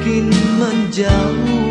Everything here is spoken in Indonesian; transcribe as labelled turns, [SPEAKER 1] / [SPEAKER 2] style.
[SPEAKER 1] makin menjauh.